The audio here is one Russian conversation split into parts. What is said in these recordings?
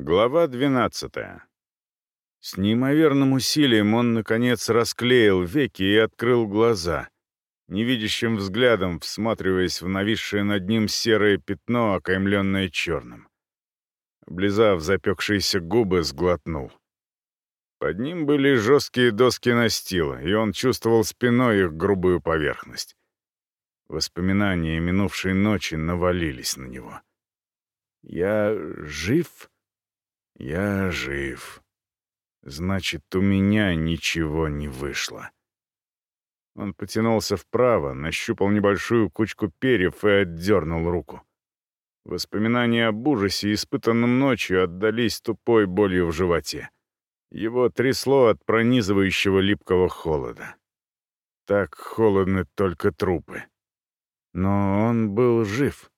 Глава 12. С неимоверным усилием он, наконец, расклеил веки и открыл глаза, невидящим взглядом всматриваясь в нависшее над ним серое пятно, окаймленное черным. Облизав запекшиеся губы, сглотнул. Под ним были жесткие доски настила, и он чувствовал спиной их грубую поверхность. Воспоминания минувшей ночи навалились на него. «Я жив?» Я жив. Значит, у меня ничего не вышло. Он потянулся вправо, нащупал небольшую кучку перьев и отдернул руку. Воспоминания об ужасе, испытанном ночью, отдались тупой болью в животе. Его трясло от пронизывающего липкого холода. Так холодны только трупы. Но он был жив.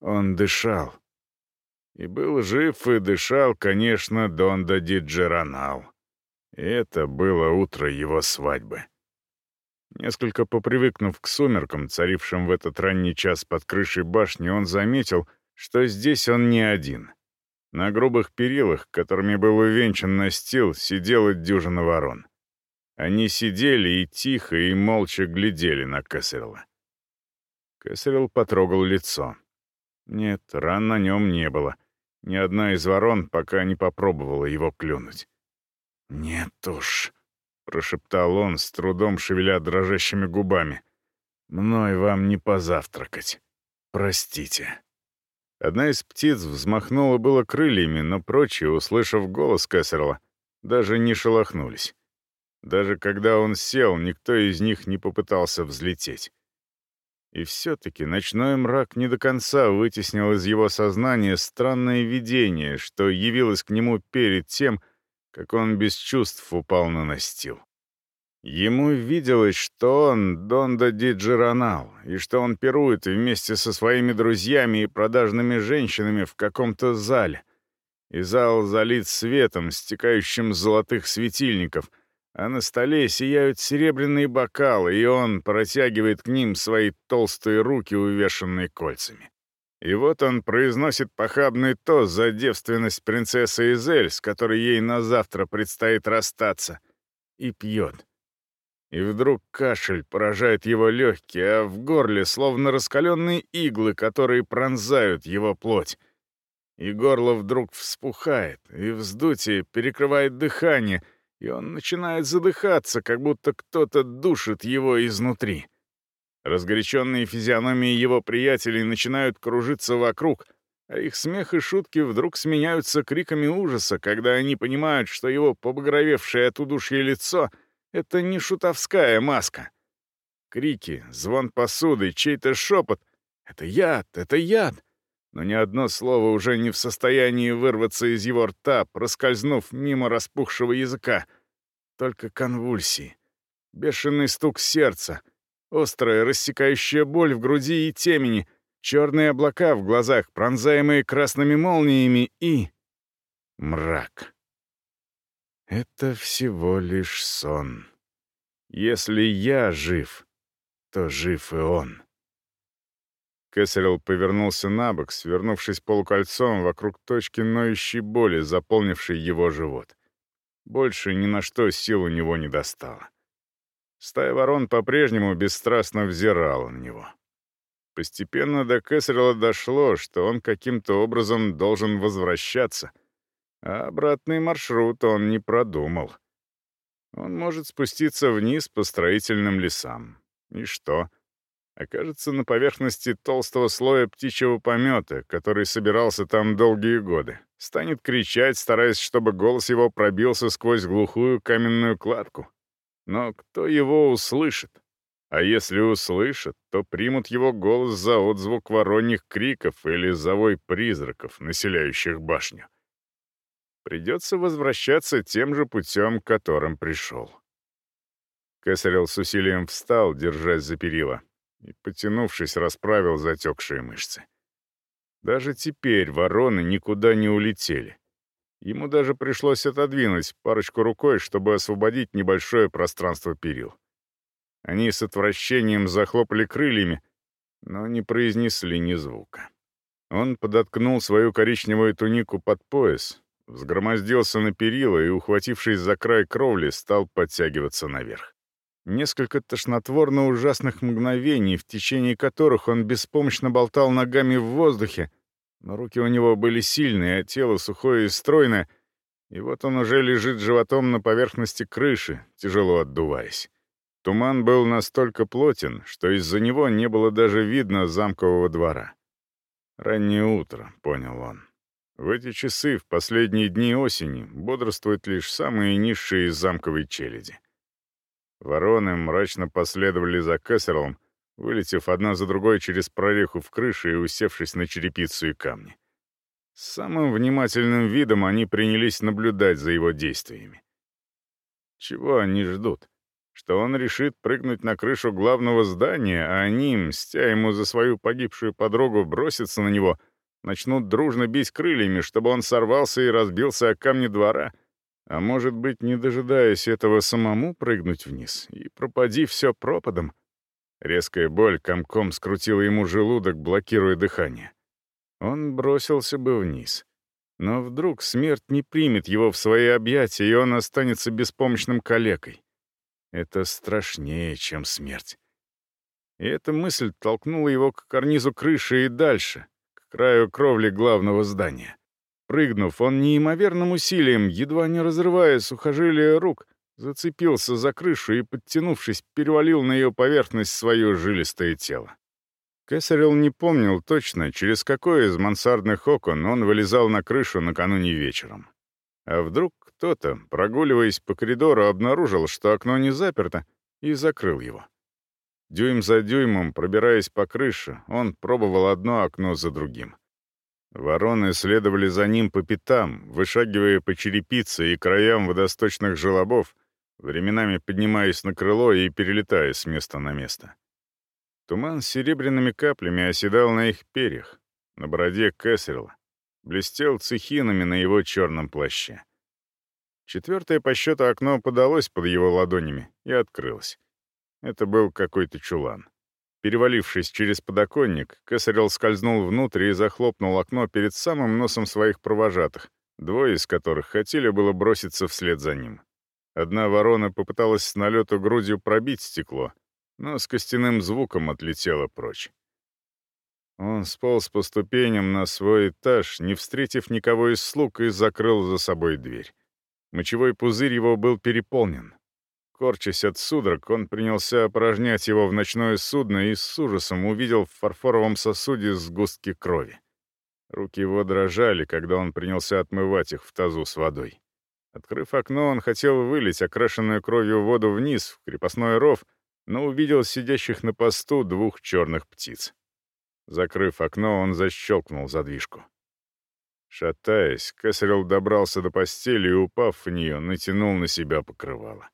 Он дышал. И был жив и дышал, конечно, Донда Диджеронал. И это было утро его свадьбы. Несколько попривыкнув к сумеркам, царившим в этот ранний час под крышей башни, он заметил, что здесь он не один. На грубых перилах, которыми был увенчан настил, сидела дюжина ворон. Они сидели и тихо, и молча глядели на Кэссерилла. Кэссерилл потрогал лицо. Нет, ран на нем не было — ни одна из ворон пока не попробовала его клюнуть. «Нет уж», — прошептал он, с трудом шевеля дрожащими губами. «Мной вам не позавтракать. Простите». Одна из птиц взмахнула было крыльями, но прочие, услышав голос Кэссерла, даже не шелохнулись. Даже когда он сел, никто из них не попытался взлететь. И все-таки ночной мрак не до конца вытеснил из его сознания странное видение, что явилось к нему перед тем, как он без чувств упал на настил. Ему виделось, что он Донда Диджеронал, и что он пирует вместе со своими друзьями и продажными женщинами в каком-то зале. И зал залит светом, стекающим с золотых светильников — а на столе сияют серебряные бокалы, и он протягивает к ним свои толстые руки, увешанные кольцами. И вот он произносит похабный тост за девственность принцессы Изель, с которой ей на завтра предстоит расстаться, и пьет. И вдруг кашель поражает его легкие, а в горле словно раскаленные иглы, которые пронзают его плоть. И горло вдруг вспухает, и вздутие перекрывает дыхание — и он начинает задыхаться, как будто кто-то душит его изнутри. Разгоряченные физиономии его приятелей начинают кружиться вокруг, а их смех и шутки вдруг сменяются криками ужаса, когда они понимают, что его побагровевшее от удушья лицо — это не шутовская маска. Крики, звон посуды, чей-то шепот — это яд, это яд но ни одно слово уже не в состоянии вырваться из его рта, проскользнув мимо распухшего языка. Только конвульсии, бешеный стук сердца, острая рассекающая боль в груди и темени, черные облака в глазах, пронзаемые красными молниями и... мрак. Это всего лишь сон. Если я жив, то жив и он. Кесарел повернулся на бок, свернувшись полукольцом вокруг точки ноющей боли, заполнившей его живот. Больше ни на что сил у него не достало. Стая ворон по-прежнему бесстрастно взирала на него. Постепенно до Кесарела дошло, что он каким-то образом должен возвращаться, а обратный маршрут он не продумал. Он может спуститься вниз по строительным лесам. И что? — окажется на поверхности толстого слоя птичьего помета, который собирался там долгие годы. Станет кричать, стараясь, чтобы голос его пробился сквозь глухую каменную кладку. Но кто его услышит? А если услышат, то примут его голос за отзвук вороньих криков или за вой призраков, населяющих башню. Придется возвращаться тем же путем, которым пришел. Кесарел с усилием встал, держась за перила, и, потянувшись, расправил затекшие мышцы. Даже теперь вороны никуда не улетели. Ему даже пришлось отодвинуть парочку рукой, чтобы освободить небольшое пространство перил. Они с отвращением захлопали крыльями, но не произнесли ни звука. Он подоткнул свою коричневую тунику под пояс, взгромоздился на перила и, ухватившись за край кровли, стал подтягиваться наверх. Несколько тошнотворно ужасных мгновений, в течение которых он беспомощно болтал ногами в воздухе, но руки у него были сильные, а тело сухое и стройное, и вот он уже лежит животом на поверхности крыши, тяжело отдуваясь. Туман был настолько плотен, что из-за него не было даже видно замкового двора. «Раннее утро», — понял он. В эти часы, в последние дни осени, бодрствуют лишь самые низшие из замковой челяди. Вороны мрачно последовали за Кессерлом, вылетев одна за другой через прореху в крыше и усевшись на черепицу и камни. С самым внимательным видом они принялись наблюдать за его действиями. Чего они ждут? Что он решит прыгнуть на крышу главного здания, а они, мстя ему за свою погибшую подругу, бросятся на него, начнут дружно бить крыльями, чтобы он сорвался и разбился о камни двора — а может быть, не дожидаясь этого, самому прыгнуть вниз и пропади все пропадом? Резкая боль комком скрутила ему желудок, блокируя дыхание. Он бросился бы вниз. Но вдруг смерть не примет его в свои объятия, и он останется беспомощным калекой. Это страшнее, чем смерть. И эта мысль толкнула его к карнизу крыши и дальше, к краю кровли главного здания. Прыгнув, он неимоверным усилием, едва не разрывая сухожилия рук, зацепился за крышу и, подтянувшись, перевалил на ее поверхность свое жилистое тело. Кесарел не помнил точно, через какое из мансардных окон он вылезал на крышу накануне вечером. А вдруг кто-то, прогуливаясь по коридору, обнаружил, что окно не заперто, и закрыл его. Дюйм за дюймом, пробираясь по крыше, он пробовал одно окно за другим. Вороны следовали за ним по пятам, вышагивая по черепице и краям водосточных желобов, временами поднимаясь на крыло и перелетая с места на место. Туман с серебряными каплями оседал на их перьях, на бороде Кэссерла, блестел цехинами на его черном плаще. Четвертое по счету окно подалось под его ладонями и открылось. Это был какой-то чулан. Перевалившись через подоконник, Кесарел скользнул внутрь и захлопнул окно перед самым носом своих провожатых, двое из которых хотели было броситься вслед за ним. Одна ворона попыталась с налету грудью пробить стекло, но с костяным звуком отлетела прочь. Он сполз по ступеням на свой этаж, не встретив никого из слуг, и закрыл за собой дверь. Мочевой пузырь его был переполнен. Корчась от судорог, он принялся опорожнять его в ночное судно и с ужасом увидел в фарфоровом сосуде сгустки крови. Руки его дрожали, когда он принялся отмывать их в тазу с водой. Открыв окно, он хотел вылить окрашенную кровью воду вниз, в крепостной ров, но увидел сидящих на посту двух черных птиц. Закрыв окно, он защелкнул задвижку. Шатаясь, Кесарел добрался до постели и, упав в нее, натянул на себя покрывало.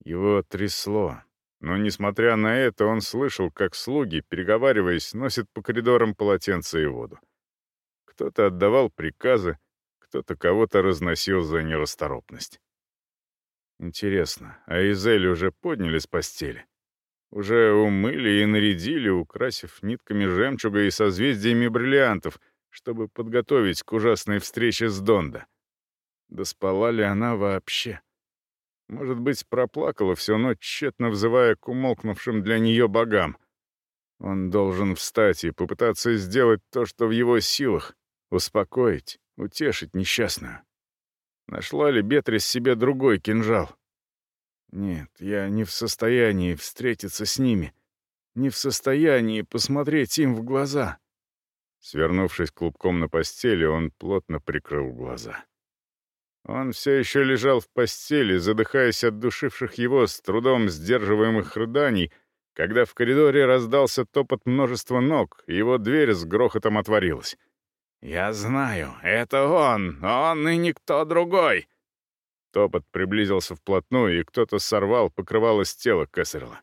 Его трясло. Но, несмотря на это, он слышал, как слуги, переговариваясь, носят по коридорам полотенца и воду. Кто-то отдавал приказы, кто-то кого-то разносил за нерасторопность. Интересно, а Изель уже подняли с постели? Уже умыли и нарядили, украсив нитками жемчуга и созвездиями бриллиантов, чтобы подготовить к ужасной встрече с Донда. Да спала ли она вообще? Может быть, проплакала всю ночь, тщетно взывая к умолкнувшим для нее богам. Он должен встать и попытаться сделать то, что в его силах, успокоить, утешить несчастную. Нашла ли Бетрис себе другой кинжал? Нет, я не в состоянии встретиться с ними, не в состоянии посмотреть им в глаза. Свернувшись клубком на постели, он плотно прикрыл глаза. Он все еще лежал в постели, задыхаясь от душивших его с трудом сдерживаемых рыданий, когда в коридоре раздался топот множества ног, и его дверь с грохотом отворилась. «Я знаю, это он, он и никто другой!» Топот приблизился вплотную, и кто-то сорвал покрывало с тела Кессерла.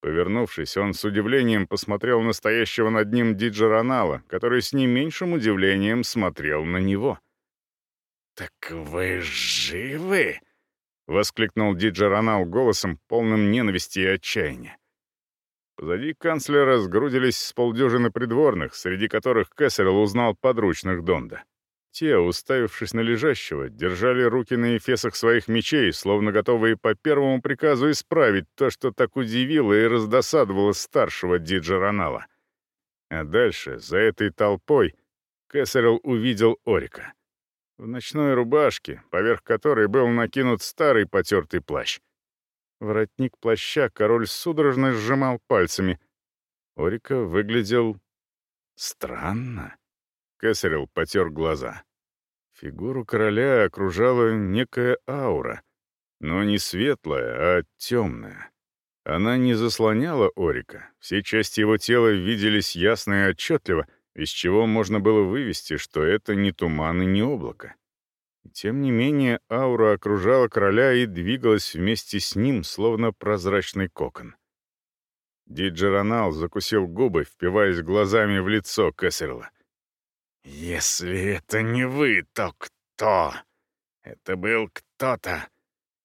Повернувшись, он с удивлением посмотрел на стоящего над ним Диджа Ронала, который с не меньшим удивлением смотрел на него — «Так вы живы?» — воскликнул Диджи Ронал голосом, полным ненависти и отчаяния. Позади канцлера сгрудились с полдюжины придворных, среди которых Кессерл узнал подручных Донда. Те, уставившись на лежащего, держали руки на эфесах своих мечей, словно готовые по первому приказу исправить то, что так удивило и раздосадовало старшего Диджа Ронала. А дальше, за этой толпой, Кессерл увидел Орика. В ночной рубашке, поверх которой был накинут старый потертый плащ. Воротник плаща король судорожно сжимал пальцами. Орика выглядел... странно. Кесарел потер глаза. Фигуру короля окружала некая аура, но не светлая, а темная. Она не заслоняла Орика, все части его тела виделись ясно и отчетливо, из чего можно было вывести, что это не туман и не облако. Тем не менее, аура окружала короля и двигалась вместе с ним, словно прозрачный кокон. Диджеронал закусил губы, впиваясь глазами в лицо Кессерла. «Если это не вы, то кто? Это был кто-то,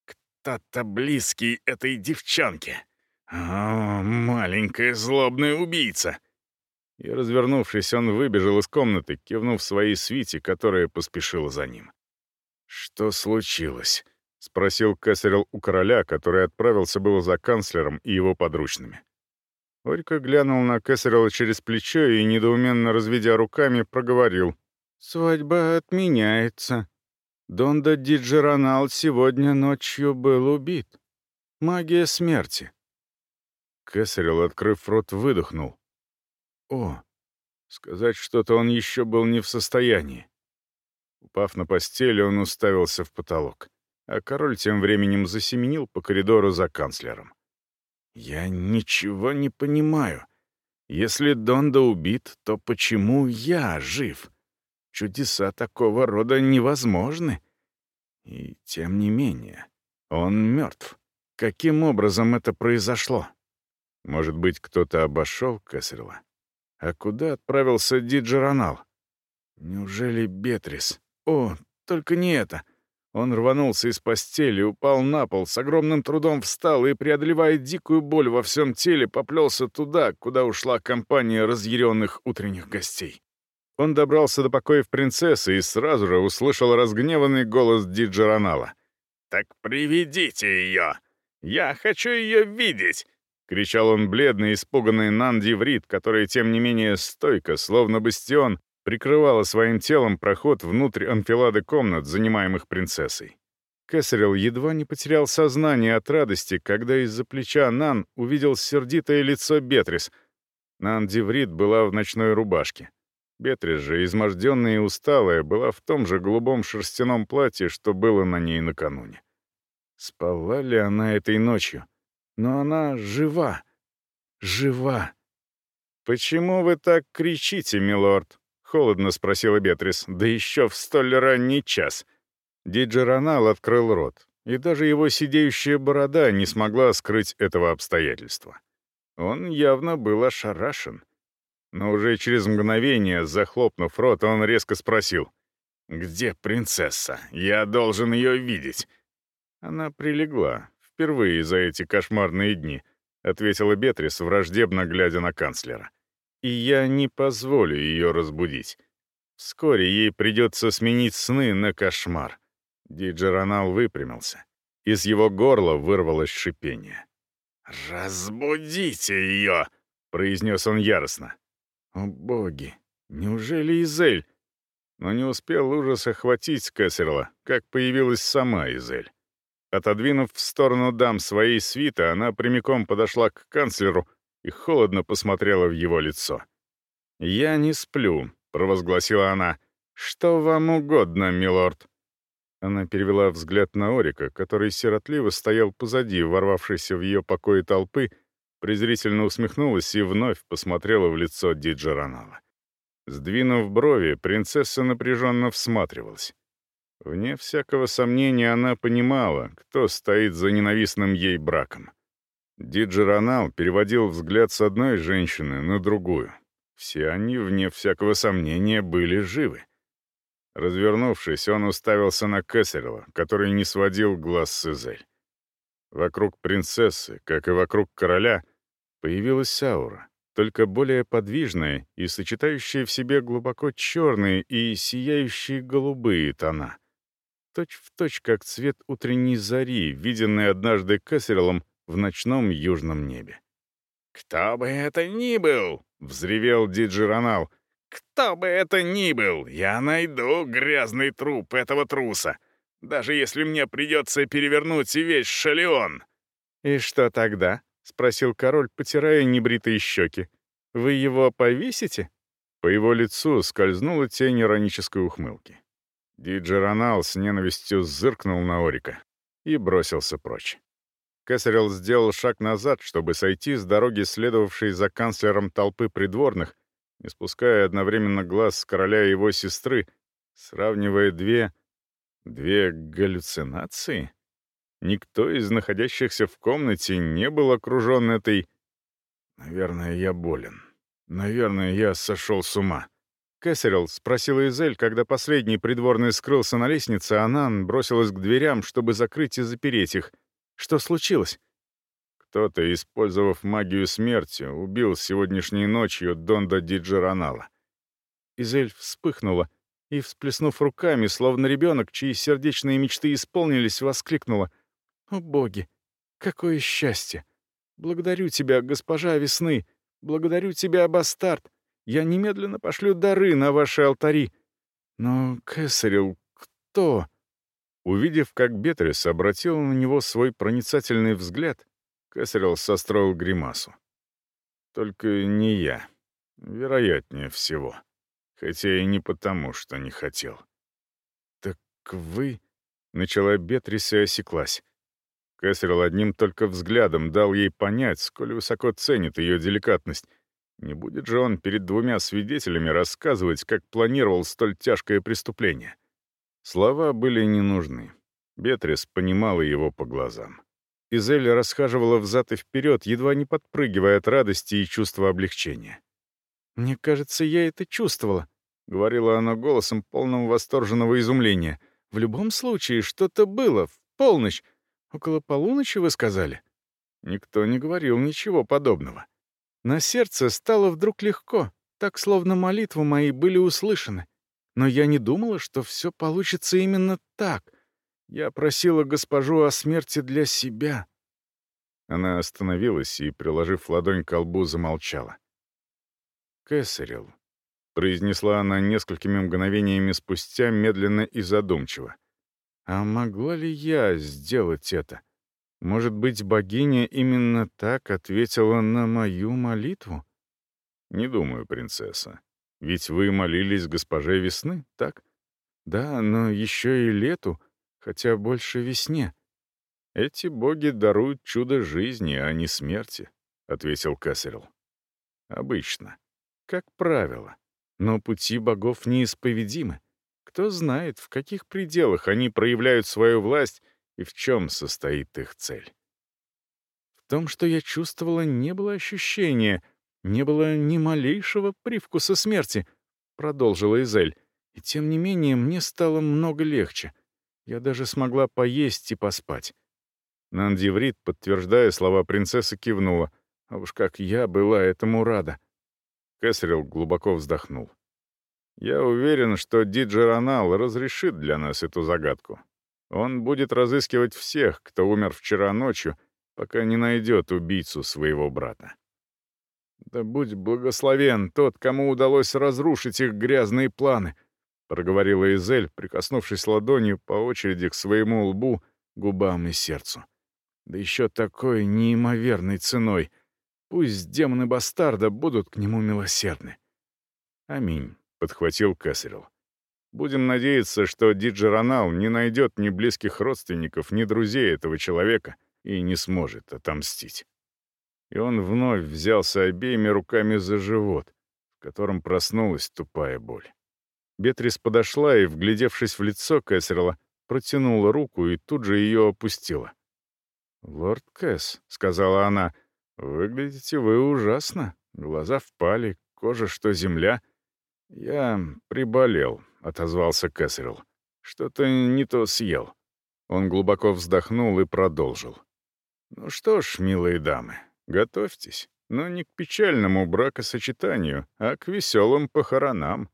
кто-то близкий этой девчонке. О, маленькая злобная убийца!» И, развернувшись, он выбежал из комнаты, кивнув своей свите, которая поспешила за ним. «Что случилось?» — спросил Кесарел у короля, который отправился было за канцлером и его подручными. Орька глянул на Кесарева через плечо и, недоуменно разведя руками, проговорил. «Свадьба отменяется. Донда Диджеронал сегодня ночью был убит. Магия смерти». Кесарел, открыв рот, выдохнул. «О!» Сказать что-то он еще был не в состоянии. Упав на постель, он уставился в потолок, а король тем временем засеменил по коридору за канцлером. «Я ничего не понимаю. Если Донда убит, то почему я жив? Чудеса такого рода невозможны. И тем не менее, он мертв. Каким образом это произошло? Может быть, кто-то обошел Кесрила? А куда отправился Диджеронал? Неужели Бетрис? О, только не это. Он рванулся из постели, упал на пол, с огромным трудом встал и, преодолевая дикую боль во всем теле, поплелся туда, куда ушла компания разъяренных утренних гостей. Он добрался до покоев принцессы и сразу же услышал разгневанный голос Диджеронала. «Так приведите ее! Я хочу ее видеть!» — кричал он бледный, испуганный Нанди Врит, который, тем не менее, стойко, словно бастион, прикрывала своим телом проход внутрь анфилады комнат, занимаемых принцессой. Кесарел едва не потерял сознание от радости, когда из-за плеча Нан увидел сердитое лицо Бетрис. Нан была в ночной рубашке. Бетрис же, изможденная и усталая, была в том же голубом шерстяном платье, что было на ней накануне. Спала ли она этой ночью? Но она жива. Жива. «Почему вы так кричите, милорд?» Холодно спросила Бетрис, да еще в столь ранний час. Диджеронал открыл рот, и даже его сидеющая борода не смогла скрыть этого обстоятельства. Он явно был ошарашен. Но уже через мгновение, захлопнув рот, он резко спросил. «Где принцесса? Я должен ее видеть». Она прилегла, впервые за эти кошмарные дни, — ответила Бетрис, враждебно глядя на канцлера и я не позволю ее разбудить. Вскоре ей придется сменить сны на кошмар. Диджеронал выпрямился. Из его горла вырвалось шипение. «Разбудите ее!» — произнес он яростно. «О боги! Неужели Изель?» Но не успел ужас охватить Кессерла, как появилась сама Изель. Отодвинув в сторону дам своей свиты, она прямиком подошла к канцлеру и холодно посмотрела в его лицо. «Я не сплю», — провозгласила она. «Что вам угодно, милорд?» Она перевела взгляд на Орика, который сиротливо стоял позади, ворвавшейся в ее покои толпы, презрительно усмехнулась и вновь посмотрела в лицо Диджеронала. Сдвинув брови, принцесса напряженно всматривалась. Вне всякого сомнения она понимала, кто стоит за ненавистным ей браком. Диджеронал переводил взгляд с одной женщины на другую. Все они, вне всякого сомнения, были живы. Развернувшись, он уставился на Кессерла, который не сводил глаз с Изель. Вокруг принцессы, как и вокруг короля, Появилась аура, только более подвижная и сочетающая в себе глубоко черные и сияющие голубые тона. Точь в точь, как цвет утренней зари, виденный однажды Кессерлом в ночном южном небе. «Кто бы это ни был!» — взревел Диджиронал. «Кто бы это ни был, я найду грязный труп этого труса, даже если мне придется перевернуть весь шалеон». «И что тогда?» — спросил король, потирая небритые щеки. «Вы его повесите?» По его лицу скользнула тень иронической ухмылки. Диджеронал с ненавистью зыркнул на Орика и бросился прочь. Кесарел сделал шаг назад, чтобы сойти с дороги, следовавшей за канцлером толпы придворных, не спуская одновременно глаз с короля и его сестры, сравнивая две... две галлюцинации. Никто из находящихся в комнате не был окружен этой... Наверное, я болен. Наверное, я сошел с ума. Кэссерилл спросила Изель, когда последний придворный скрылся на лестнице, а Нан бросилась к дверям, чтобы закрыть и запереть их. Что случилось? Кто-то, использовав магию смерти, убил сегодняшней ночью Донда Диджеронала. Изель вспыхнула и, всплеснув руками, словно ребенок, чьи сердечные мечты исполнились, воскликнула. «О, боги! Какое счастье! Благодарю тебя, госпожа весны! Благодарю тебя, бастард! Я немедленно пошлю дары на ваши алтари! Но, Кэссерилл, кто?» Увидев, как Бетрис обратил на него свой проницательный взгляд, Кэссерилл состроил гримасу. «Только не я. Вероятнее всего. Хотя и не потому, что не хотел». «Так вы...» — начала Бетрис и осеклась. Кэссерилл одним только взглядом дал ей понять, сколь высоко ценит ее деликатность. Не будет же он перед двумя свидетелями рассказывать, как планировал столь тяжкое преступление. Слова были не нужны. Бетрис понимала его по глазам. Изель расхаживала взад и вперед, едва не подпрыгивая от радости и чувства облегчения. «Мне кажется, я это чувствовала», — говорила она голосом, полным восторженного изумления. «В любом случае, что-то было, в полночь, Около полуночи, вы сказали?» Никто не говорил ничего подобного. На сердце стало вдруг легко, так словно молитвы мои были услышаны. Но я не думала, что все получится именно так. Я просила госпожу о смерти для себя. Она остановилась и, приложив ладонь к колбу, замолчала. «Кэссерилл», — произнесла она несколькими мгновениями спустя, медленно и задумчиво. А могла ли я сделать это? Может быть, богиня именно так ответила на мою молитву? Не думаю, принцесса. Ведь вы молились госпоже весны, так? Да, но еще и лету, хотя больше весне. Эти боги даруют чудо жизни, а не смерти, — ответил Кассерилл. Обычно. Как правило. Но пути богов неисповедимы. Кто знает, в каких пределах они проявляют свою власть и в чем состоит их цель. В том, что я чувствовала, не было ощущения, не было ни малейшего привкуса смерти, продолжила Изель. И тем не менее мне стало много легче. Я даже смогла поесть и поспать. Нандиврит, подтверждая слова принцессы, кивнула. А уж как я была этому рада. Кэссерилл глубоко вздохнул. Я уверен, что Диджеронал разрешит для нас эту загадку. Он будет разыскивать всех, кто умер вчера ночью, пока не найдет убийцу своего брата. «Да будь благословен тот, кому удалось разрушить их грязные планы», — проговорила Изель, прикоснувшись ладонью по очереди к своему лбу, губам и сердцу. «Да еще такой неимоверной ценой. Пусть демоны бастарда будут к нему милосердны». «Аминь» подхватил Кесарел. «Будем надеяться, что Диджеронал не найдет ни близких родственников, ни друзей этого человека и не сможет отомстить». И он вновь взялся обеими руками за живот, в котором проснулась тупая боль. Бетрис подошла и, вглядевшись в лицо Кэссерла, протянула руку и тут же ее опустила. «Лорд Кэс», — сказала она, — «выглядите вы ужасно. Глаза впали, кожа что земля». «Я приболел», — отозвался Кэссерилл. «Что-то не то съел». Он глубоко вздохнул и продолжил. «Ну что ж, милые дамы, готовьтесь. Но не к печальному бракосочетанию, а к веселым похоронам.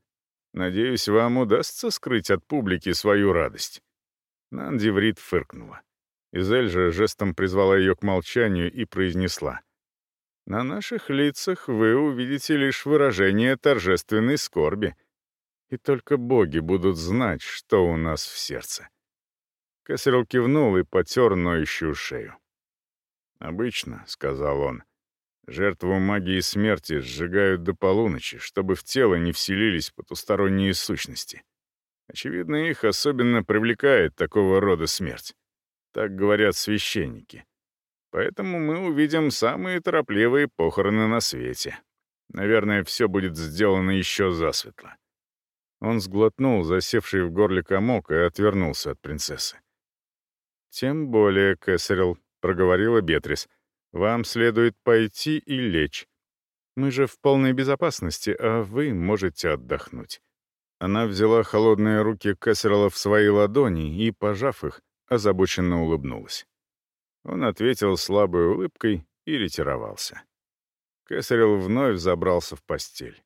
Надеюсь, вам удастся скрыть от публики свою радость». Нанди Врит фыркнула. Изель же жестом призвала ее к молчанию и произнесла. «На наших лицах вы увидите лишь выражение торжественной скорби, и только боги будут знать, что у нас в сердце». Кассерл кивнул и потер ноющую шею. «Обычно», — сказал он, — «жертву магии смерти сжигают до полуночи, чтобы в тело не вселились потусторонние сущности. Очевидно, их особенно привлекает такого рода смерть. Так говорят священники. Поэтому мы увидим самые торопливые похороны на свете. Наверное, все будет сделано еще засветло». Он сглотнул засевший в горле комок и отвернулся от принцессы. «Тем более, Кэссерилл», — проговорила Бетрис, — «вам следует пойти и лечь. Мы же в полной безопасности, а вы можете отдохнуть». Она взяла холодные руки Кэссерла в свои ладони и, пожав их, озабоченно улыбнулась. Он ответил слабой улыбкой и ретировался. Кэссерилл вновь забрался в постель.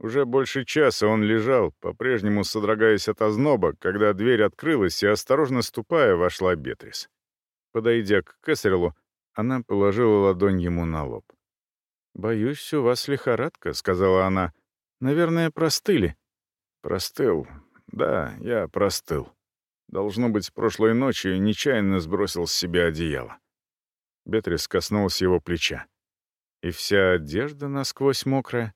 Уже больше часа он лежал, по-прежнему содрогаясь от озноба, когда дверь открылась, и, осторожно ступая, вошла Бетрис. Подойдя к Кэссерилу, она положила ладонь ему на лоб. «Боюсь, у вас лихорадка», — сказала она. «Наверное, простыли». «Простыл. Да, я простыл. Должно быть, прошлой ночью нечаянно сбросил с себя одеяло». Бетрис коснулась его плеча. «И вся одежда насквозь мокрая?»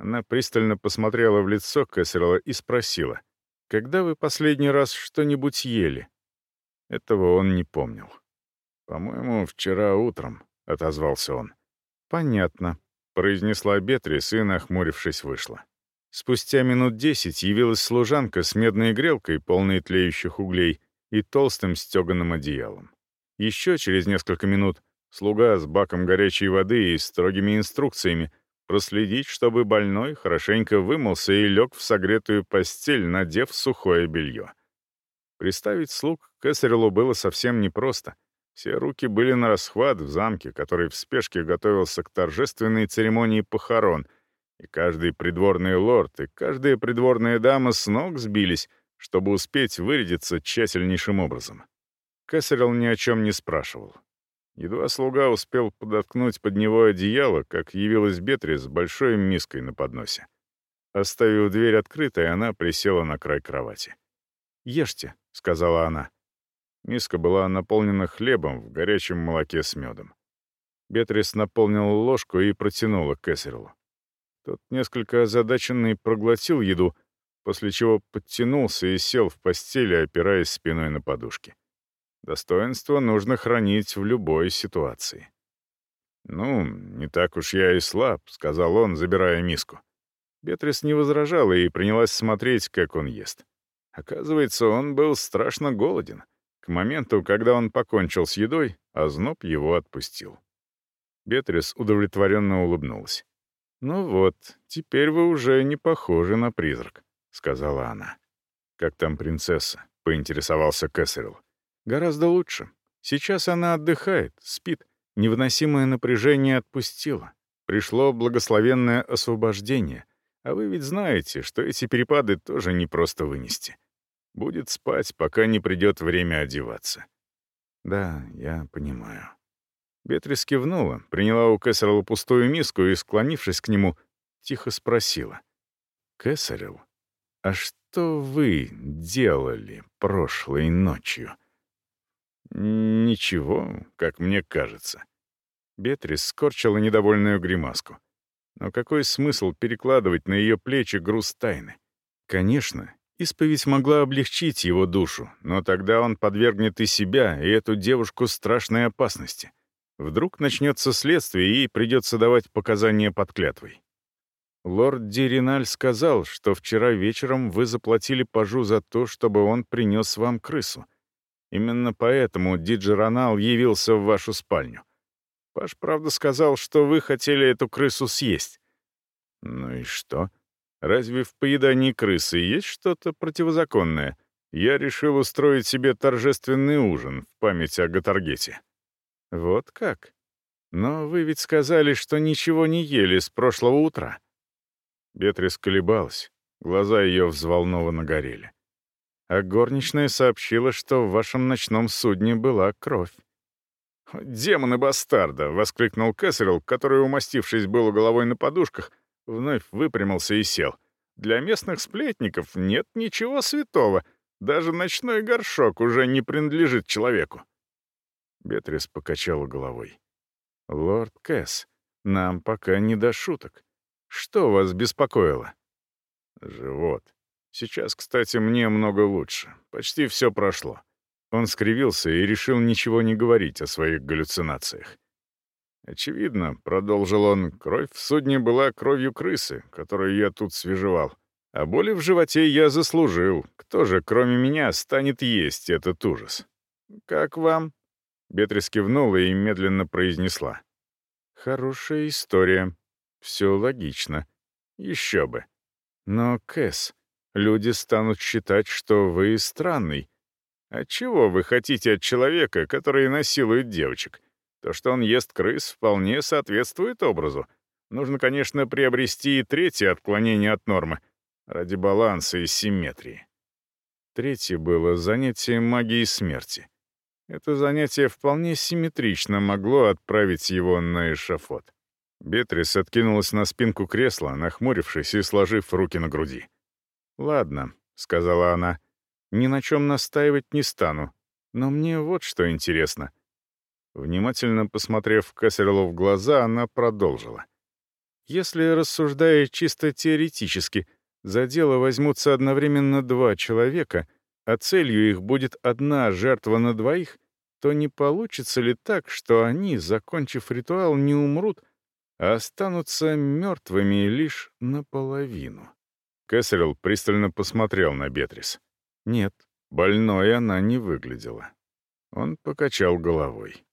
Она пристально посмотрела в лицо Кэссерла и спросила, «Когда вы последний раз что-нибудь ели?» Этого он не помнил. «По-моему, вчера утром», — отозвался он. «Понятно», — произнесла Бетрис и, нахмурившись, вышла. Спустя минут десять явилась служанка с медной грелкой, полной тлеющих углей, и толстым стеганым одеялом. Еще через несколько минут слуга с баком горячей воды и строгими инструкциями проследить, чтобы больной хорошенько вымылся и лег в согретую постель, надев сухое белье. Приставить слуг к Кесарелу было совсем непросто. Все руки были на расхват в замке, который в спешке готовился к торжественной церемонии похорон — и каждый придворный лорд, и каждая придворная дама с ног сбились, чтобы успеть вырядиться тщательнейшим образом. Кэссерилл ни о чем не спрашивал. Едва слуга успел подоткнуть под него одеяло, как явилась Бетри с большой миской на подносе. Оставив дверь открытой, она присела на край кровати. «Ешьте», — сказала она. Миска была наполнена хлебом в горячем молоке с медом. Бетрис наполнила ложку и протянула Кэссерлу. Тот несколько озадаченный проглотил еду, после чего подтянулся и сел в постели, опираясь спиной на подушки. Достоинство нужно хранить в любой ситуации. «Ну, не так уж я и слаб», — сказал он, забирая миску. Бетрис не возражала и принялась смотреть, как он ест. Оказывается, он был страшно голоден. К моменту, когда он покончил с едой, озноб его отпустил. Бетрис удовлетворенно улыбнулась. «Ну вот, теперь вы уже не похожи на призрак», — сказала она. «Как там принцесса?» — поинтересовался Кэссерилл. «Гораздо лучше. Сейчас она отдыхает, спит. Невыносимое напряжение отпустило. Пришло благословенное освобождение. А вы ведь знаете, что эти перепады тоже не просто вынести. Будет спать, пока не придет время одеваться». «Да, я понимаю». Бетрис кивнула, приняла у Кэссерла пустую миску и, склонившись к нему, тихо спросила. «Кэссерилл, а что вы делали прошлой ночью?» «Ничего, как мне кажется». Бетрис скорчила недовольную гримаску. Но какой смысл перекладывать на ее плечи груз тайны? Конечно, исповедь могла облегчить его душу, но тогда он подвергнет и себя, и эту девушку страшной опасности — Вдруг начнется следствие, и ей придется давать показания под клятвой. Лорд Дириналь сказал, что вчера вечером вы заплатили пажу за то, чтобы он принес вам крысу. Именно поэтому Диджеронал явился в вашу спальню. Паш, правда, сказал, что вы хотели эту крысу съесть. Ну и что? Разве в поедании крысы есть что-то противозаконное? Я решил устроить себе торжественный ужин в память о Гатаргете. Вот как? Но вы ведь сказали, что ничего не ели с прошлого утра». Бетрис колебалась, глаза ее взволнованно горели. А горничная сообщила, что в вашем ночном судне была кровь. «Демоны бастарда!» — воскликнул Кэссерилл, который, умастившись было головой на подушках, вновь выпрямился и сел. «Для местных сплетников нет ничего святого. Даже ночной горшок уже не принадлежит человеку». Бетрис покачала головой. «Лорд Кэс, нам пока не до шуток. Что вас беспокоило?» «Живот. Сейчас, кстати, мне много лучше. Почти все прошло». Он скривился и решил ничего не говорить о своих галлюцинациях. Очевидно, продолжил он, кровь в судне была кровью крысы, которую я тут свежевал. А боли в животе я заслужил. Кто же, кроме меня, станет есть этот ужас? Как вам? Бетрис кивнула и медленно произнесла. Хорошая история. Все логично. Еще бы. Но, Кэс, люди станут считать, что вы странный. А чего вы хотите от человека, который насилует девочек? То, что он ест крыс, вполне соответствует образу. Нужно, конечно, приобрести и третье отклонение от нормы, ради баланса и симметрии. Третье было занятие магией смерти. Это занятие вполне симметрично могло отправить его на эшафот. Бетрис откинулась на спинку кресла, нахмурившись и сложив руки на груди. «Ладно», — сказала она, — «ни на чем настаивать не стану. Но мне вот что интересно. Внимательно посмотрев Кассерлу в глаза, она продолжила. «Если, рассуждая чисто теоретически, за дело возьмутся одновременно два человека, а целью их будет одна жертва на двоих, то не получится ли так, что они, закончив ритуал, не умрут, а останутся мертвыми лишь наполовину?» Кэссерилл пристально посмотрел на Бетрис. Нет, больной она не выглядела. Он покачал головой.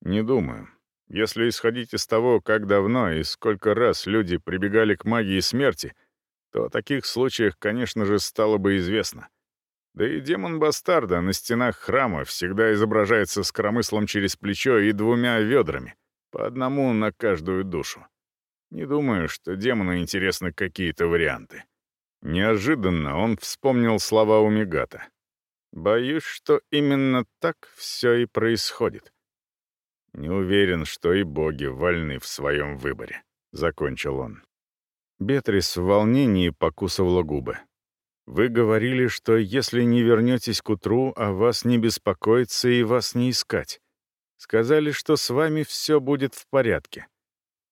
Не думаю. Если исходить из того, как давно и сколько раз люди прибегали к магии смерти, то о таких случаях, конечно же, стало бы известно. Да и демон бастарда на стенах храма всегда изображается с коромыслом через плечо и двумя ведрами, по одному на каждую душу. Не думаю, что демону интересны какие-то варианты. Неожиданно он вспомнил слова Умигата. «Боюсь, что именно так все и происходит». Не уверен, что и боги вольны в своем выборе», — закончил он. Бетрис в волнении покусывала губы. «Вы говорили, что если не вернетесь к утру, о вас не беспокоиться и вас не искать. Сказали, что с вами все будет в порядке.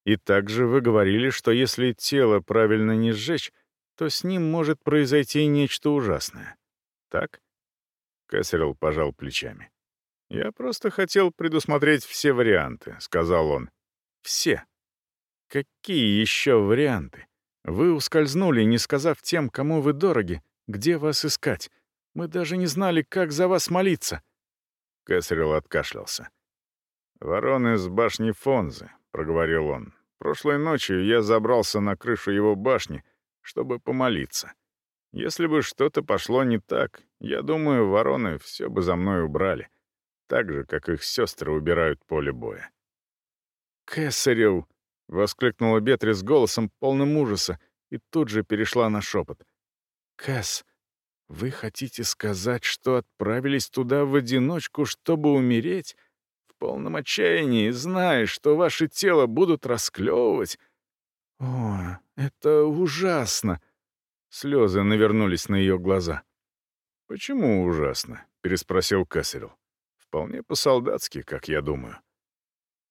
И также вы говорили, что если тело правильно не сжечь, то с ним может произойти нечто ужасное. Так?» Кассерилл пожал плечами. «Я просто хотел предусмотреть все варианты», — сказал он. «Все? Какие еще варианты? Вы ускользнули, не сказав тем, кому вы дороги, где вас искать. Мы даже не знали, как за вас молиться». Кэссерилл откашлялся. «Ворон из башни Фонзы», — проговорил он. «Прошлой ночью я забрался на крышу его башни, чтобы помолиться. Если бы что-то пошло не так, я думаю, вороны все бы за мной убрали так же, как их сестры убирают поле боя. «Кэссерил!» — воскликнула Бетрис голосом, полным ужаса, и тут же перешла на шепот. «Кэс, вы хотите сказать, что отправились туда в одиночку, чтобы умереть? В полном отчаянии, зная, что ваше тело будут расклевывать? О, это ужасно!» Слезы навернулись на ее глаза. «Почему ужасно?» — переспросил Кассерил. Вполне по-солдатски, как я думаю.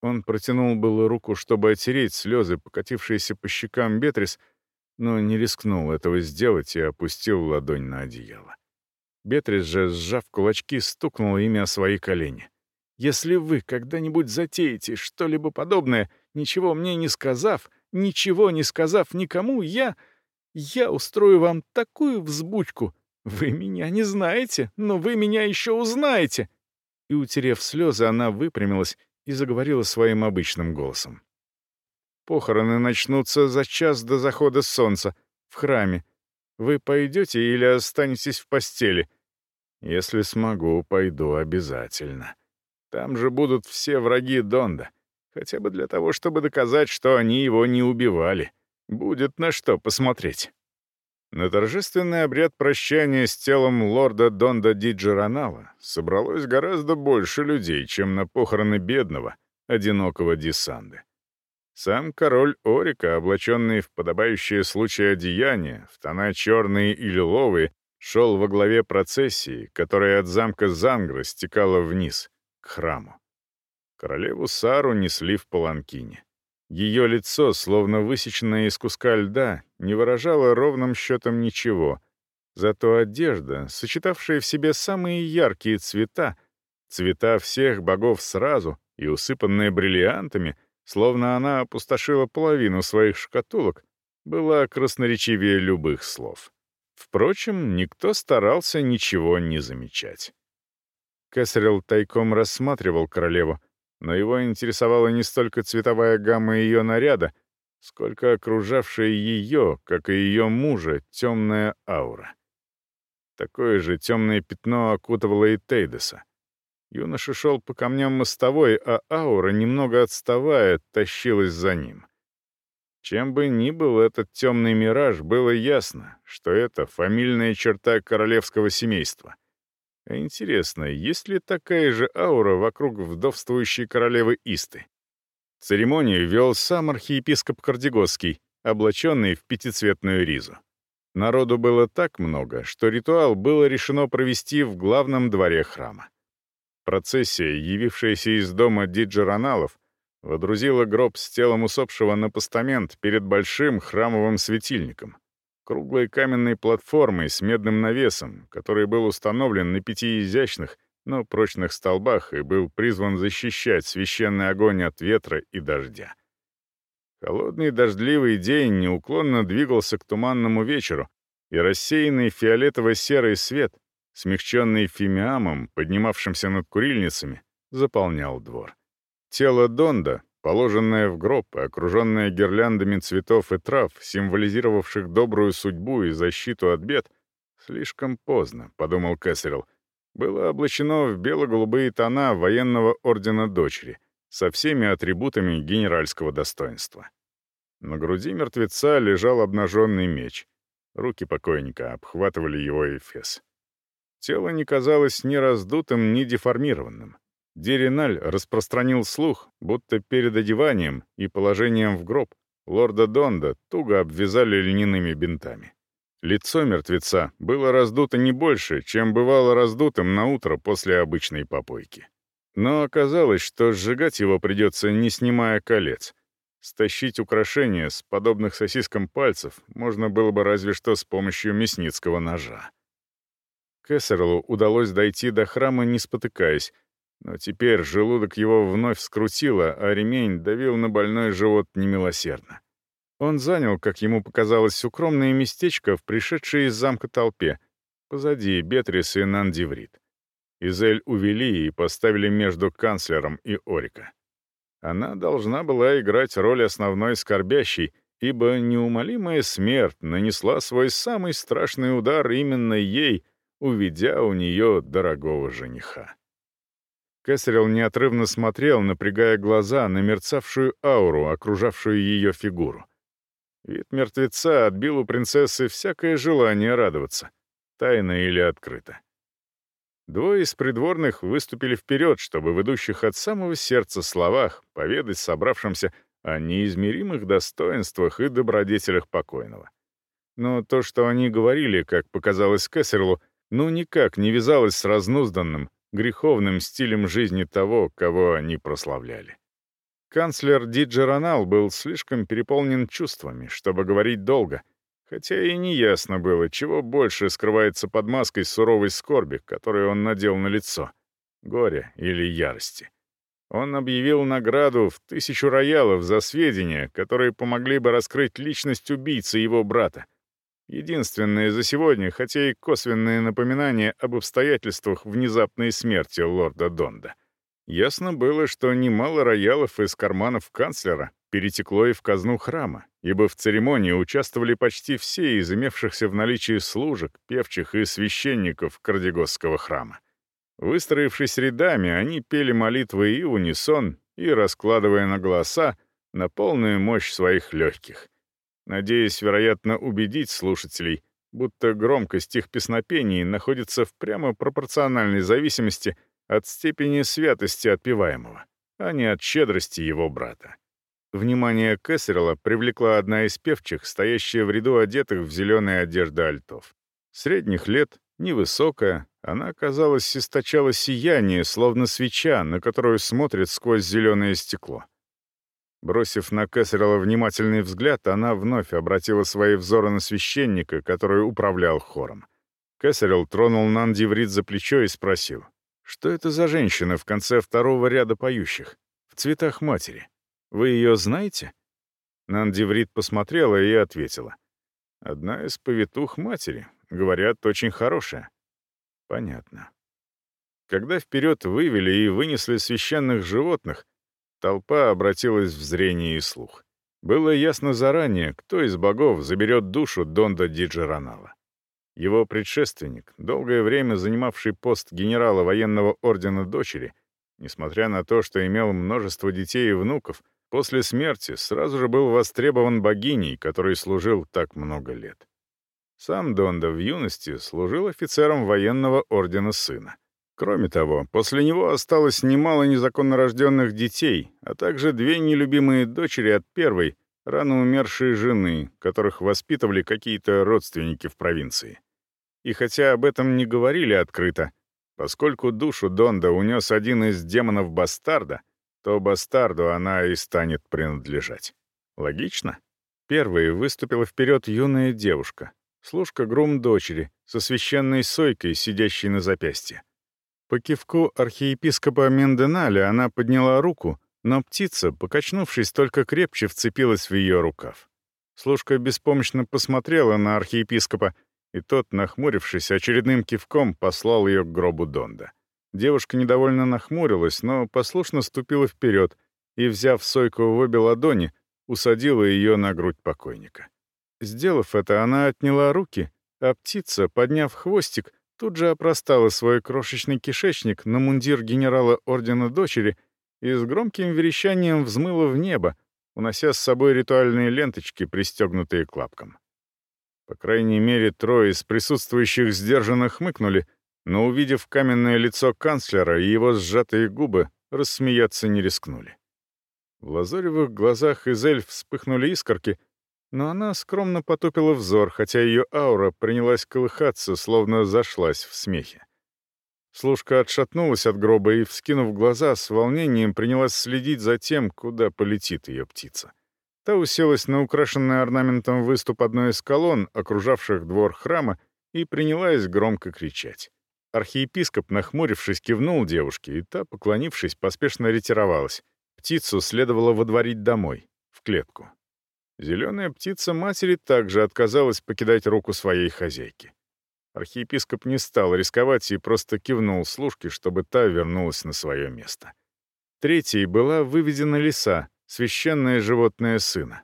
Он протянул было руку, чтобы оттереть слезы, покатившиеся по щекам Бетрис, но не рискнул этого сделать и опустил ладонь на одеяло. Бетрис же, сжав кулачки, стукнула ими о свои колени. «Если вы когда-нибудь затеете что-либо подобное, ничего мне не сказав, ничего не сказав никому, я... я устрою вам такую взбучку. Вы меня не знаете, но вы меня еще узнаете!» и, утерев слезы, она выпрямилась и заговорила своим обычным голосом. «Похороны начнутся за час до захода солнца, в храме. Вы пойдете или останетесь в постели? Если смогу, пойду обязательно. Там же будут все враги Донда. Хотя бы для того, чтобы доказать, что они его не убивали. Будет на что посмотреть. На торжественный обряд прощания с телом лорда Донда Диджеронала собралось гораздо больше людей, чем на похороны бедного, одинокого Дисанды. Сам король Орика, облаченный в подобающее случае одеяние, в тона черные и лиловые, шел во главе процессии, которая от замка Зангра стекала вниз, к храму. Королеву Сару несли в паланкине. Ее лицо, словно высеченное из куска льда, не выражало ровным счетом ничего. Зато одежда, сочетавшая в себе самые яркие цвета, цвета всех богов сразу и усыпанная бриллиантами, словно она опустошила половину своих шкатулок, была красноречивее любых слов. Впрочем, никто старался ничего не замечать. Кесарел тайком рассматривал королеву, но его интересовала не столько цветовая гамма ее наряда, сколько окружавшая ее, как и ее мужа, темная аура. Такое же темное пятно окутывало и Тейдеса. Юноша шел по камням мостовой, а аура, немного отставая, тащилась за ним. Чем бы ни был этот темный мираж, было ясно, что это фамильная черта королевского семейства — Интересно, есть ли такая же аура вокруг вдовствующей королевы Исты? Церемонию вел сам архиепископ Кардегосский, облаченный в пятицветную ризу. Народу было так много, что ритуал было решено провести в главном дворе храма. Процессия, явившаяся из дома диджероналов, водрузила гроб с телом усопшего на постамент перед большим храмовым светильником, круглой каменной платформой с медным навесом, который был установлен на пяти изящных, но прочных столбах и был призван защищать священный огонь от ветра и дождя. Холодный дождливый день неуклонно двигался к туманному вечеру, и рассеянный фиолетово-серый свет, смягченный фимиамом, поднимавшимся над курильницами, заполнял двор. Тело Донда, Положенная в гроб и окруженная гирляндами цветов и трав, символизировавших добрую судьбу и защиту от бед, слишком поздно, — подумал Кэссерилл, было облачено в бело-голубые тона военного ордена дочери со всеми атрибутами генеральского достоинства. На груди мертвеца лежал обнаженный меч. Руки покойника обхватывали его эфес. Тело не казалось ни раздутым, ни деформированным. Дериналь распространил слух, будто перед одеванием и положением в гроб лорда Донда туго обвязали льняными бинтами. Лицо мертвеца было раздуто не больше, чем бывало раздутым на утро после обычной попойки. Но оказалось, что сжигать его придется, не снимая колец. Стащить украшения с подобных сосискам пальцев можно было бы разве что с помощью мясницкого ножа. Кессерлу удалось дойти до храма, не спотыкаясь, но теперь желудок его вновь скрутило, а ремень давил на больной живот немилосердно. Он занял, как ему показалось, укромное местечко в пришедшей из замка толпе, позади Бетрис и Нандиврит. Изель увели и поставили между канцлером и Орика. Она должна была играть роль основной скорбящей, ибо неумолимая смерть нанесла свой самый страшный удар именно ей, уведя у нее дорогого жениха. Кесарел неотрывно смотрел, напрягая глаза на мерцавшую ауру, окружавшую ее фигуру. Вид мертвеца отбил у принцессы всякое желание радоваться, тайно или открыто. Двое из придворных выступили вперед, чтобы в идущих от самого сердца словах поведать собравшимся о неизмеримых достоинствах и добродетелях покойного. Но то, что они говорили, как показалось Кессерлу, ну никак не вязалось с разнузданным, греховным стилем жизни того, кого они прославляли. Канцлер Диджеронал был слишком переполнен чувствами, чтобы говорить долго, хотя и неясно было, чего больше скрывается под маской суровой скорби, которую он надел на лицо — горя или ярости. Он объявил награду в тысячу роялов за сведения, которые помогли бы раскрыть личность убийцы его брата — Единственное за сегодня, хотя и косвенное напоминание об обстоятельствах внезапной смерти лорда Донда. Ясно было, что немало роялов из карманов канцлера перетекло и в казну храма, ибо в церемонии участвовали почти все из имевшихся в наличии служек, певчих и священников Кардегосского храма. Выстроившись рядами, они пели молитвы и унисон, и раскладывая на голоса на полную мощь своих легких. Надеясь, вероятно, убедить слушателей, будто громкость их песнопений находится в прямо пропорциональной зависимости от степени святости отпеваемого, а не от щедрости его брата. Внимание Кессерла привлекла одна из певчих, стоящая в ряду одетых в зеленые одежды альтов. Средних лет, невысокая, она, казалось, источала сияние, словно свеча, на которую смотрит сквозь зеленое стекло. Бросив на Кессерла внимательный взгляд, она вновь обратила свои взоры на священника, который управлял хором. Кессерл тронул Нанди Врид за плечо и спросил, «Что это за женщина в конце второго ряда поющих? В цветах матери. Вы ее знаете?» Нанди Врид посмотрела и ответила, «Одна из повитух матери. Говорят, очень хорошая». «Понятно». Когда вперед вывели и вынесли священных животных, Толпа обратилась в зрение и слух. Было ясно заранее, кто из богов заберет душу Донда Диджеранала. Его предшественник, долгое время занимавший пост генерала военного ордена дочери, несмотря на то, что имел множество детей и внуков, после смерти сразу же был востребован богиней, которой служил так много лет. Сам Донда в юности служил офицером военного ордена сына. Кроме того, после него осталось немало незаконно рожденных детей, а также две нелюбимые дочери от первой, рано умершей жены, которых воспитывали какие-то родственники в провинции. И хотя об этом не говорили открыто, поскольку душу Донда унес один из демонов Бастарда, то Бастарду она и станет принадлежать. Логично? Первой выступила вперед юная девушка, служка грум дочери, со священной сойкой, сидящей на запястье. По кивку архиепископа Менденаля она подняла руку, но птица, покачнувшись, только крепче вцепилась в ее рукав. Служка беспомощно посмотрела на архиепископа, и тот, нахмурившись очередным кивком, послал ее к гробу Донда. Девушка недовольно нахмурилась, но послушно ступила вперед и, взяв сойку в обе ладони, усадила ее на грудь покойника. Сделав это, она отняла руки, а птица, подняв хвостик, тут же опростала свой крошечный кишечник на мундир генерала Ордена Дочери и с громким верещанием взмыла в небо, унося с собой ритуальные ленточки, пристегнутые к лапкам. По крайней мере, трое из присутствующих сдержанно хмыкнули, но, увидев каменное лицо канцлера и его сжатые губы, рассмеяться не рискнули. В лазоревых глазах из эльф вспыхнули искорки, но она скромно потупила взор, хотя ее аура принялась колыхаться, словно зашлась в смехе. Служка отшатнулась от гроба и, вскинув глаза, с волнением принялась следить за тем, куда полетит ее птица. Та уселась на украшенный орнаментом выступ одной из колонн, окружавших двор храма, и принялась громко кричать. Архиепископ, нахмурившись, кивнул девушке, и та, поклонившись, поспешно ретировалась. Птицу следовало водворить домой, в клетку. Зеленая птица матери также отказалась покидать руку своей хозяйки. Архиепископ не стал рисковать и просто кивнул служке, чтобы та вернулась на свое место. Третьей была выведена лиса, священное животное сына.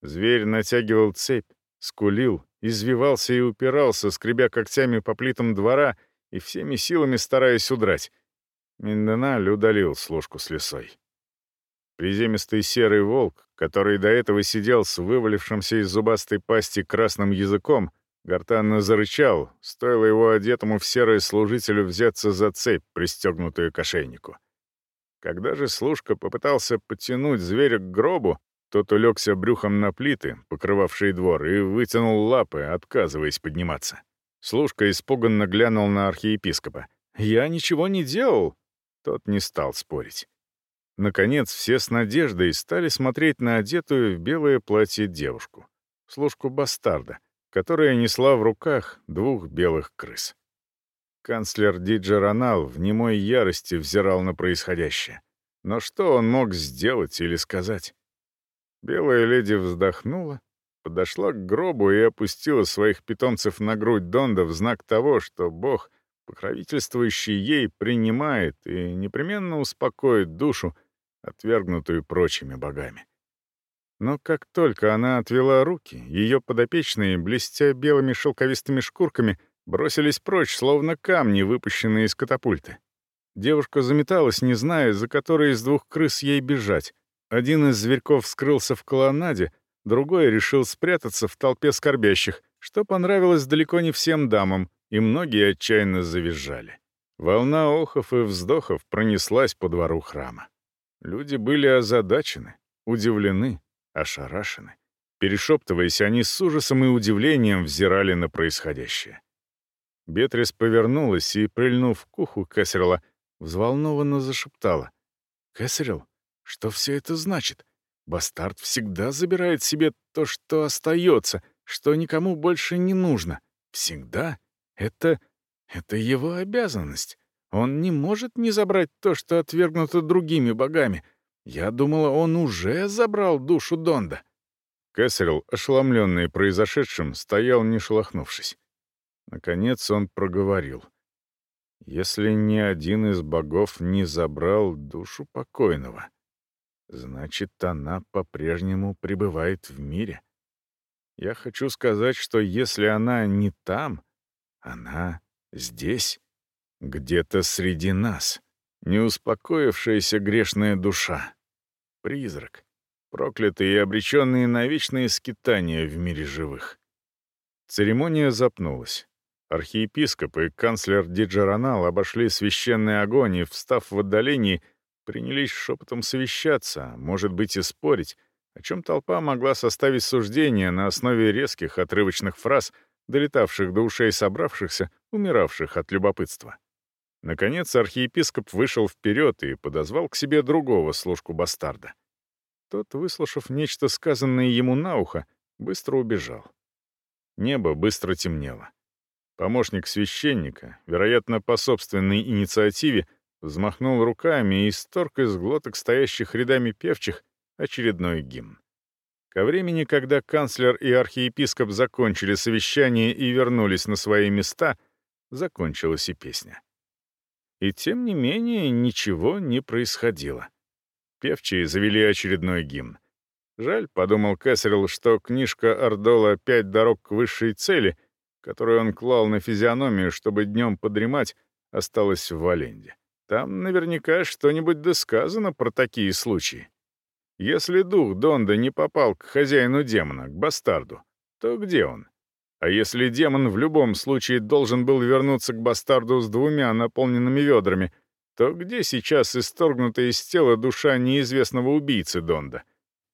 Зверь натягивал цепь, скулил, извивался и упирался, скребя когтями по плитам двора и всеми силами стараясь удрать. Минденаль удалил служку с лисой. Приземистый серый волк, который до этого сидел с вывалившимся из зубастой пасти красным языком, гортанно зарычал, стоило его одетому в серое служителю взяться за цепь, пристегнутую к ошейнику. Когда же служка попытался подтянуть зверя к гробу, тот улегся брюхом на плиты, покрывавшие двор, и вытянул лапы, отказываясь подниматься. Служка испуганно глянул на архиепископа. «Я ничего не делал!» Тот не стал спорить. Наконец, все с надеждой стали смотреть на одетую в белое платье девушку, служку бастарда, которая несла в руках двух белых крыс. Канцлер Диджи Ронал в немой ярости взирал на происходящее. Но что он мог сделать или сказать? Белая леди вздохнула, подошла к гробу и опустила своих питомцев на грудь Донда в знак того, что бог, покровительствующий ей, принимает и непременно успокоит душу, отвергнутую прочими богами. Но как только она отвела руки, ее подопечные, блестя белыми шелковистыми шкурками, бросились прочь, словно камни, выпущенные из катапульты. Девушка заметалась, не зная, за которой из двух крыс ей бежать. Один из зверьков скрылся в колоннаде, другой решил спрятаться в толпе скорбящих, что понравилось далеко не всем дамам, и многие отчаянно завизжали. Волна охов и вздохов пронеслась по двору храма. Люди были озадачены, удивлены, ошарашены. Перешептываясь, они с ужасом и удивлением взирали на происходящее. Бетрис повернулась и, прильнув к уху Кэссерла, взволнованно зашептала. «Кэссерил, что все это значит? Бастард всегда забирает себе то, что остается, что никому больше не нужно. Всегда. Это... это его обязанность. Он не может не забрать то, что отвергнуто другими богами. Я думала, он уже забрал душу Донда». Кэссерилл, ошеломленный произошедшим, стоял, не шелохнувшись. Наконец он проговорил. «Если ни один из богов не забрал душу покойного, значит, она по-прежнему пребывает в мире. Я хочу сказать, что если она не там, она здесь, где-то среди нас, неуспокоившаяся грешная душа, призрак, проклятый и обреченный на вечные скитания в мире живых». Церемония запнулась. Архиепископ и канцлер Диджеронал обошли священный огонь и, встав в отдалении, принялись шепотом совещаться, может быть и спорить, о чем толпа могла составить суждение на основе резких отрывочных фраз, долетавших до ушей собравшихся, умиравших от любопытства. Наконец архиепископ вышел вперед и подозвал к себе другого служку бастарда. Тот, выслушав нечто сказанное ему на ухо, быстро убежал. Небо быстро темнело. Помощник священника, вероятно, по собственной инициативе, взмахнул руками и исторг из глоток стоящих рядами певчих очередной гимн. Ко времени, когда канцлер и архиепископ закончили совещание и вернулись на свои места, закончилась и песня. И тем не менее ничего не происходило. Певчие завели очередной гимн. Жаль, — подумал Кэссерилл, — что книжка Ордола «Пять дорог к высшей цели» которую он клал на физиономию, чтобы днем подремать, осталась в Валенде. Там наверняка что-нибудь досказано про такие случаи. Если дух Донда не попал к хозяину демона, к бастарду, то где он? А если демон в любом случае должен был вернуться к бастарду с двумя наполненными ведрами, то где сейчас исторгнутая из тела душа неизвестного убийцы Донда?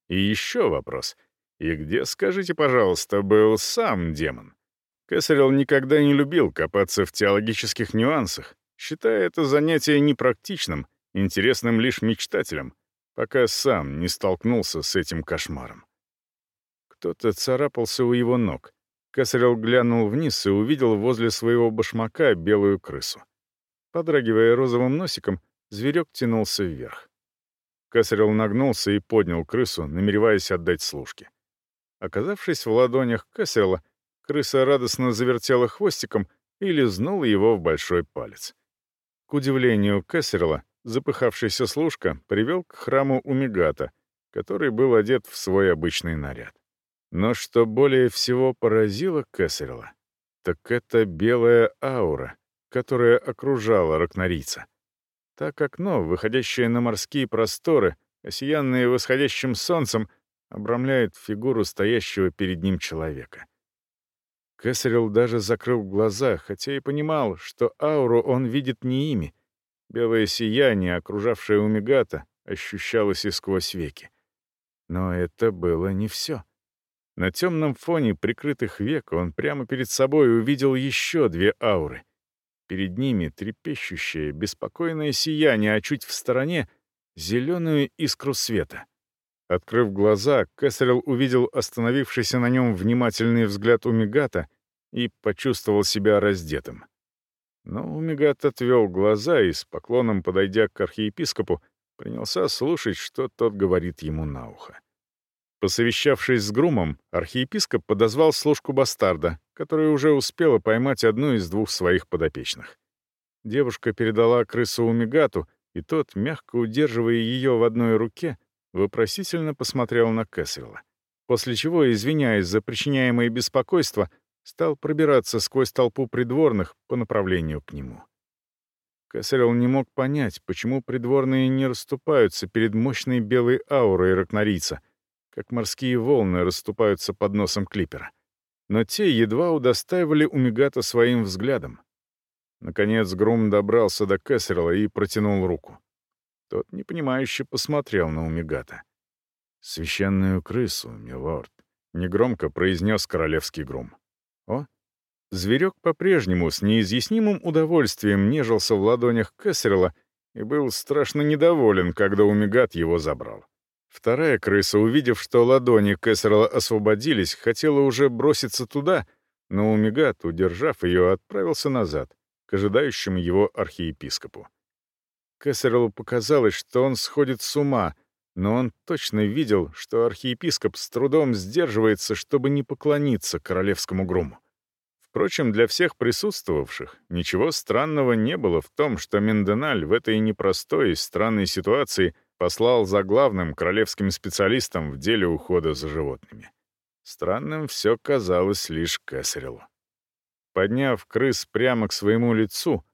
И еще вопрос. И где, скажите, пожалуйста, был сам демон? Кесарел никогда не любил копаться в теологических нюансах, считая это занятие непрактичным, интересным лишь мечтателям, пока сам не столкнулся с этим кошмаром. Кто-то царапался у его ног. Кесарел глянул вниз и увидел возле своего башмака белую крысу. Подрагивая розовым носиком, зверек тянулся вверх. Кесарел нагнулся и поднял крысу, намереваясь отдать служке. Оказавшись в ладонях Кесарела, Крыса радостно завертела хвостиком и лизнула его в большой палец. К удивлению Кессерла, запыхавшийся служка привел к храму Умигата, который был одет в свой обычный наряд. Но что более всего поразило Кессерла, так это белая аура, которая окружала ракнорийца. Так окно, выходящее на морские просторы, осиянное восходящим солнцем, обрамляет фигуру стоящего перед ним человека — Кесарел даже закрыл глаза, хотя и понимал, что ауру он видит не ими. Белое сияние, окружавшее Умигата, ощущалось и сквозь веки. Но это было не все. На темном фоне прикрытых век он прямо перед собой увидел еще две ауры. Перед ними трепещущее, беспокойное сияние, а чуть в стороне — зеленую искру света. Открыв глаза, Кэссерилл увидел остановившийся на нем внимательный взгляд Умигата и почувствовал себя раздетым. Но Умигат отвел глаза и, с поклоном подойдя к архиепископу, принялся слушать, что тот говорит ему на ухо. Посовещавшись с Грумом, архиепископ подозвал служку бастарда, которая уже успела поймать одну из двух своих подопечных. Девушка передала крысу Умигату, и тот, мягко удерживая ее в одной руке, вопросительно посмотрел на Кэссела. После чего, извиняясь за причиняемое беспокойство, стал пробираться сквозь толпу придворных по направлению к нему. Кесарел не мог понять, почему придворные не расступаются перед мощной белой аурой ракнорийца, как морские волны расступаются под носом клипера. Но те едва удостаивали Умигата своим взглядом. Наконец Грум добрался до Кесарела и протянул руку. Тот непонимающе посмотрел на Умигата. «Священную крысу, милорд», — негромко произнес королевский Грум. «О, Зверек по-прежнему с неизъяснимым удовольствием нежился в ладонях Кессерла и был страшно недоволен, когда Умигат его забрал. Вторая крыса, увидев, что ладони Кессерла освободились, хотела уже броситься туда, но Умигат, удержав ее, отправился назад, к ожидающему его архиепископу. Кессерлу показалось, что он сходит с ума, но он точно видел, что архиепископ с трудом сдерживается, чтобы не поклониться королевскому груму. Впрочем, для всех присутствовавших ничего странного не было в том, что Менденаль в этой непростой и странной ситуации послал за главным королевским специалистом в деле ухода за животными. Странным все казалось лишь Кесарелу. Подняв крыс прямо к своему лицу,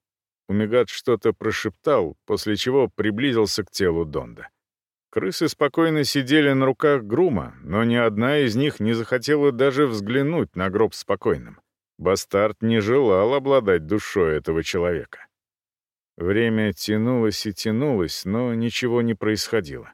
Умигат что-то прошептал, после чего приблизился к телу Донда. Крысы спокойно сидели на руках Грума, но ни одна из них не захотела даже взглянуть на гроб спокойным. Бастард не желал обладать душой этого человека. Время тянулось и тянулось, но ничего не происходило.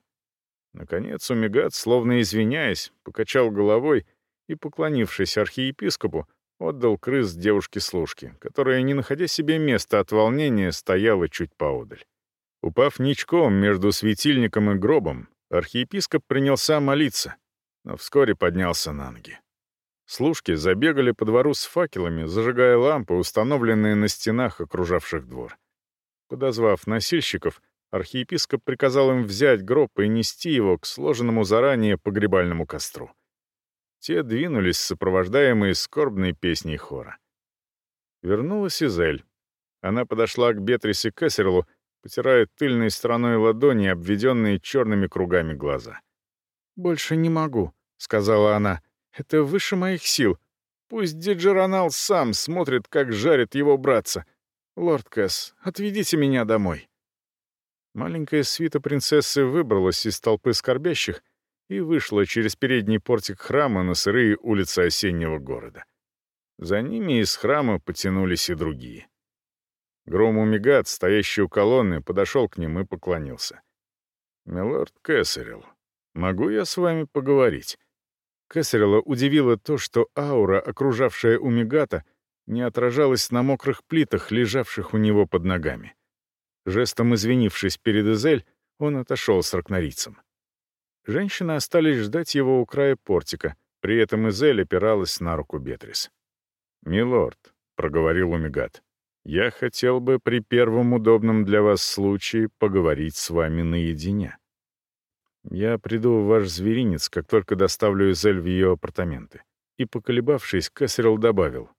Наконец Умигат, словно извиняясь, покачал головой и, поклонившись архиепископу, отдал крыс девушке-служке, которая, не находя себе места от волнения, стояла чуть поодаль. Упав ничком между светильником и гробом, архиепископ принялся молиться, но вскоре поднялся на ноги. Служки забегали по двору с факелами, зажигая лампы, установленные на стенах, окружавших двор. Подозвав носильщиков, архиепископ приказал им взять гроб и нести его к сложенному заранее погребальному костру. Те двинулись, сопровождаемые скорбной песней хора. Вернулась Изель. Она подошла к Бетрисе Кессерлу, потирая тыльной стороной ладони, обведенные черными кругами глаза. «Больше не могу», — сказала она. Это выше моих сил. Пусть Диджеронал сам смотрит, как жарит его братца. Лорд Кэс, отведите меня домой». Маленькая свита принцессы выбралась из толпы скорбящих и вышла через передний портик храма на сырые улицы осеннего города. За ними из храма потянулись и другие. Грому Мигат, стоящий у колонны, подошел к ним и поклонился. «Милорд Кэссерилл, могу я с вами поговорить?» Кесарела удивило то, что аура, окружавшая Умигата, не отражалась на мокрых плитах, лежавших у него под ногами. Жестом извинившись перед Эзель, он отошел с ракнорицем. Женщины остались ждать его у края портика, при этом Эзель опиралась на руку Бетрис. «Милорд», — проговорил Умигат, — «я хотел бы при первом удобном для вас случае поговорить с вами наедине». Я приду в ваш зверинец, как только доставлю Изель в ее апартаменты». И, поколебавшись, Кэссерилл добавил.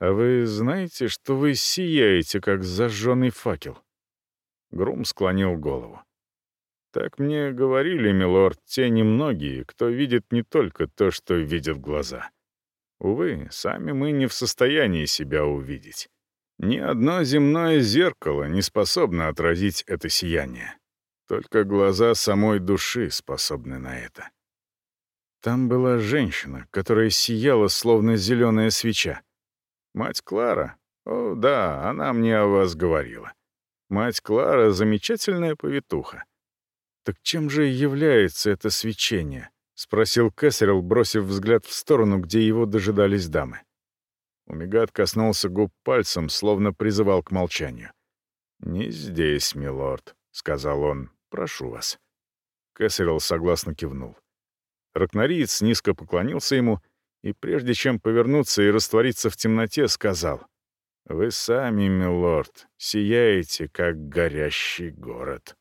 «А вы знаете, что вы сияете, как зажженный факел?» Грум склонил голову. «Так мне говорили, милорд, те немногие, кто видит не только то, что видят глаза. Увы, сами мы не в состоянии себя увидеть. Ни одно земное зеркало не способно отразить это сияние. Только глаза самой души способны на это. Там была женщина, которая сияла, словно зеленая свеча. Мать Клара? О, да, она мне о вас говорила. Мать Клара — замечательная повитуха. Так чем же является это свечение? — спросил Кэссерилл, бросив взгляд в сторону, где его дожидались дамы. Умигат коснулся губ пальцем, словно призывал к молчанию. «Не здесь, милорд», — сказал он, Прошу вас». Кэссерилл согласно кивнул. Ракнориец низко поклонился ему и, прежде чем повернуться и раствориться в темноте, сказал, «Вы сами, милорд, сияете, как горящий город».